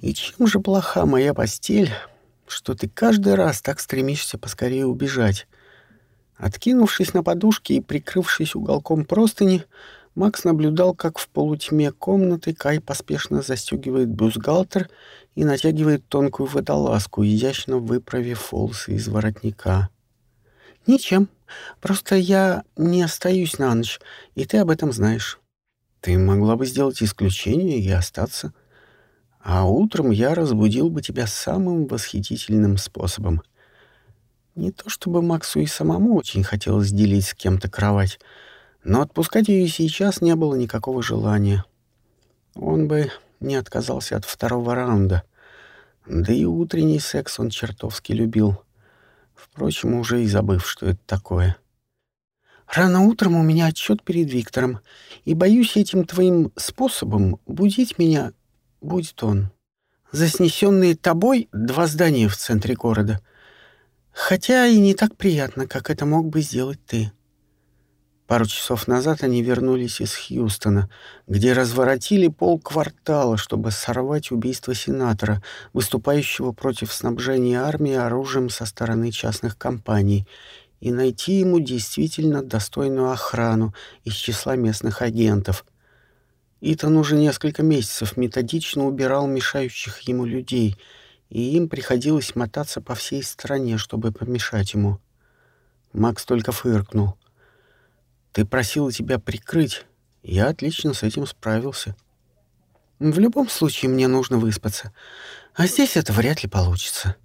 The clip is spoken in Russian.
И чем же плоха моя постель, что ты каждый раз так стремишься поскорее убежать? Откинувшись на подушке и прикрывшись уголком простыни, Макс наблюдал, как в полутьме комнаты Кай поспешно застегивает бюстгальтер и натягивает тонкую водолазку, изящно выправив волосы из воротника. «Ничем. Просто я не остаюсь на ночь, и ты об этом знаешь. Ты могла бы сделать исключение и остаться. А утром я разбудил бы тебя самым восхитительным способом. Не то чтобы Максу и самому очень хотелось делить с кем-то кровать, но отпускать ее сейчас не было никакого желания. Он бы не отказался от второго раунда. Да и утренний секс он чертовски любил. Впрочем, уже и забыв, что это такое. Рано утром у меня отчет перед Виктором, и боюсь этим твоим способом будить меня будет он. Заснесенные тобой два здания в центре города. Хотя и не так приятно, как это мог бы сделать ты. Пару часов назад они вернулись из Хьюстона, где разворотили полквартала, чтобы сорвать убийство сенатора, выступающего против снабжения армии оружием со стороны частных компаний, и найти ему действительно достойную охрану из числа местных агентов. Итан уже несколько месяцев методично убирал мешающих ему людей, и им приходилось мотаться по всей стране, чтобы помешать ему. Макс только фыркнул — ты просила тебя прикрыть. Я отлично с этим справился. В любом случае мне нужно выспаться. А здесь это вряд ли получится.